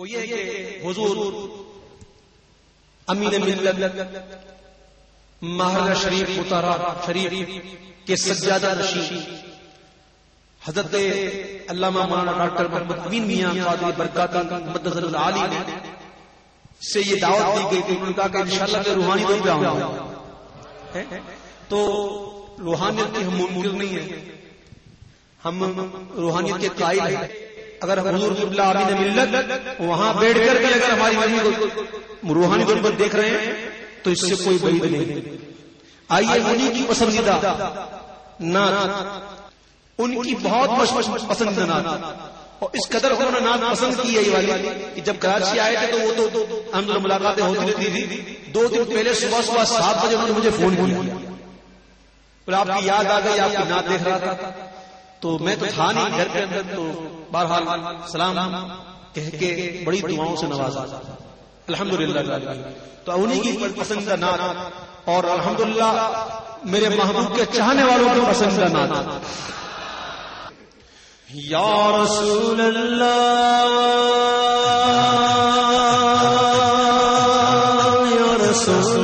وہ یہ کہ حضور امین ملت مہاراجا شریف اتارا شریف کے سجادہ نشین حضرت علامہ مولانا ڈاکٹر محمد امین میاں قادری برکاتی مدظر العالی نے سے یہ دعوت دی گئی کہ انہوں نے کہا کہ انشاءاللہ میں روحانی پہ آؤں گا تو روحانیت کی ہم ممکن نہیں ہے ہم روحانیت کے قائل ہیں۔ اگر حضور قبلہ امین ملت، وہاں بیٹھ کر کے اگر ہماری مرضی کو روحانی طور پر دیکھ رہے ہیں، تو اس سے کوئی بعید نہیں۔ آئیے انہیں کی پسندیدہ نعت، ان کی بہت پسندیدہ نعت۔ اور اس قدر انہوں نے نعت پسند کی ہے یہ والی، کہ جب کراچی آئے تھے تو وہ تو الحمد ملاقاتیں ہوتی رہتی تھی دو دن پہلے صبح صبح سات بجے انہوں نے مجھے فون کیا۔ پھر آپ کی یاد آ گئی، آپ کی نعت دیکھ رہا تھا۔ تو میں تو تھا نہیں گھر کے اندر، تو بہرحال سلام کہہ کے بڑی دعاؤں سے نوازا الحمد للہ تو انہیں کی پسندیدہ نعت اور الحمد میرے محبوب کے چاہنے والوں کی پسندیدہ نعت۔ یا رسول اللہ، یا رسول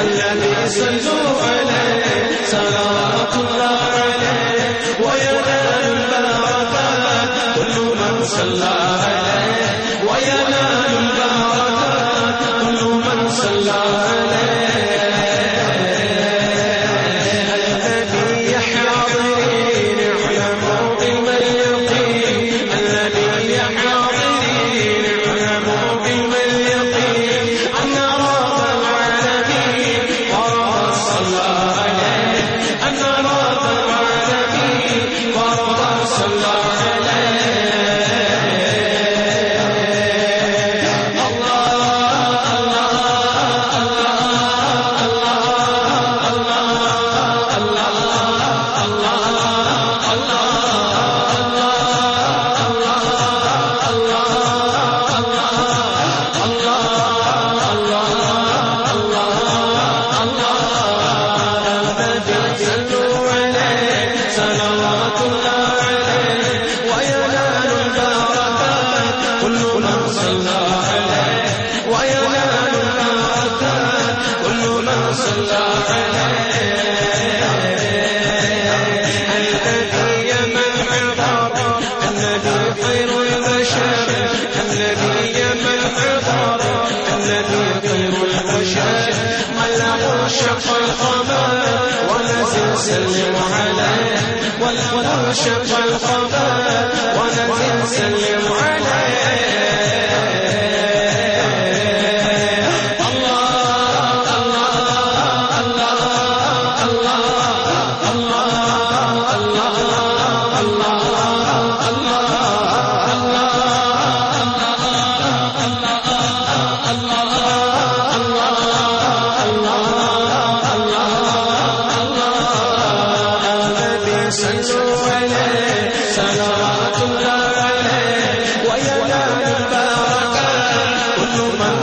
النبی وله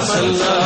صلی اللہ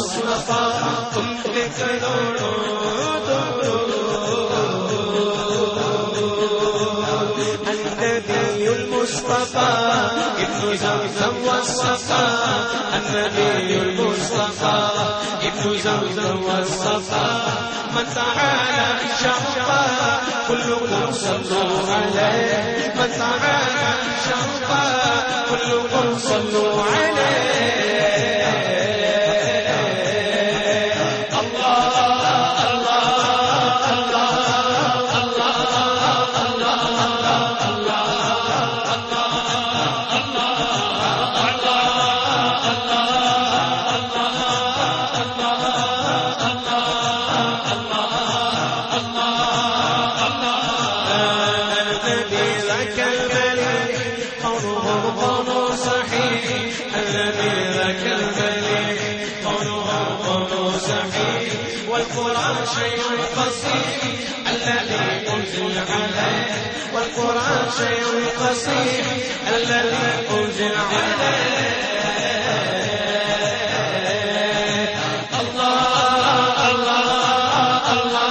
هو مصطفى تم النبي المصطفى ابن زمزم والصفا النبي المصطفى ابن زمزم والصفا من تعالى شرفا كلكم صلوا عليه من تعالى شرفا كلكم صلوا عليه والقرآن شيء قصير الذي أنزل عليه والقرآن شيء قصير الذي أنزل عليه. النبي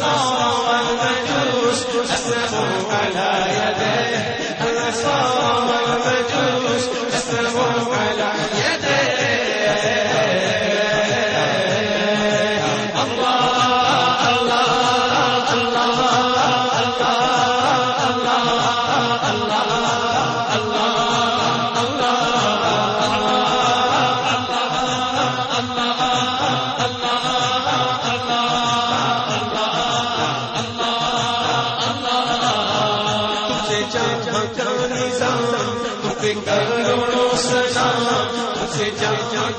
النصارى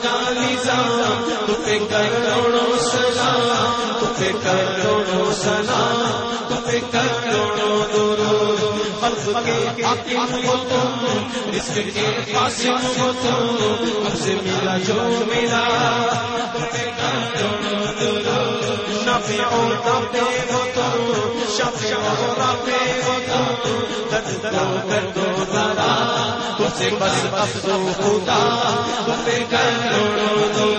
کا نظام کروڑوں سلام کروڑوں سلام کروڑوں درود کے حاکم ہو تم رزق کے قاسم ہو تم سے جو میرا تجھے کروڑوں درود سے بس افسو خدا تم کروڑوں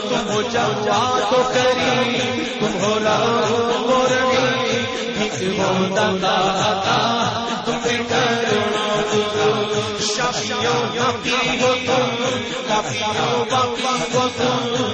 تم ہو جوا تو کری تم ہو رہو رہی ہو دادا تم ہو تم کافیوں ہو تم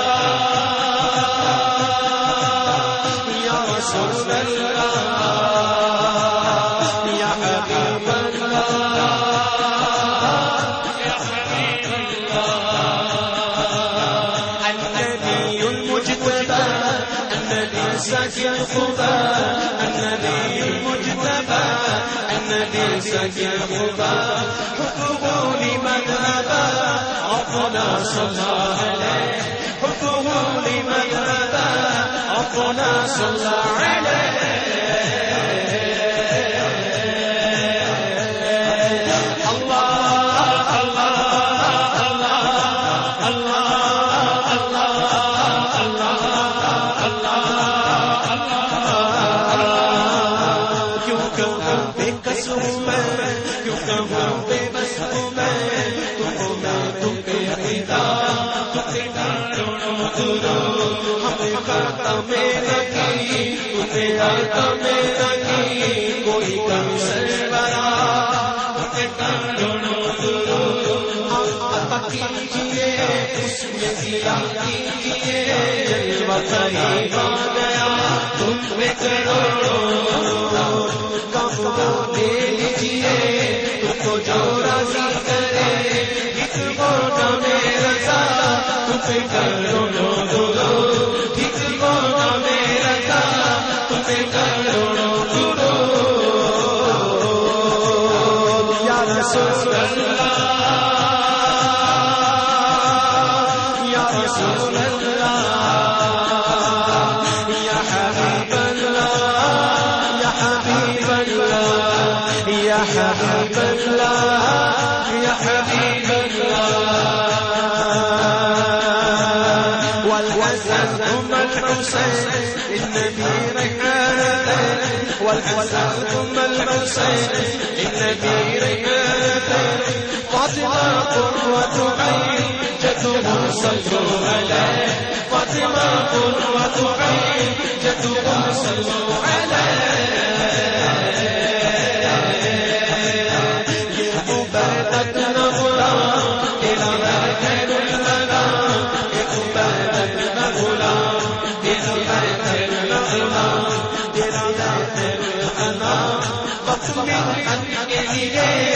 النبي ساكن خدا حكمه لمن اپنا ربنا صلى عليه حكمه لمن أبى ربنا کوئی کم سرورا تم اس میں دیا کیجیے جلوہ قریب آ کروڑوں کم کو دے لیجیے تم کو جو راضی کرے ایک موٹا میرا سا تم پہ کروڑوں درو ایک موٹا میرا سا تم پہ کروڑوں درو یا رسول اللہ والحسن ثم الحسين النبي رحمته فاطمة قرة عين، جدهم صلوا عليه فاطمة قرة عين، جدهم صلوا عليه وقت من